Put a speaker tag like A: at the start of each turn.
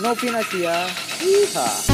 A: No Pinasia. Yeehaw.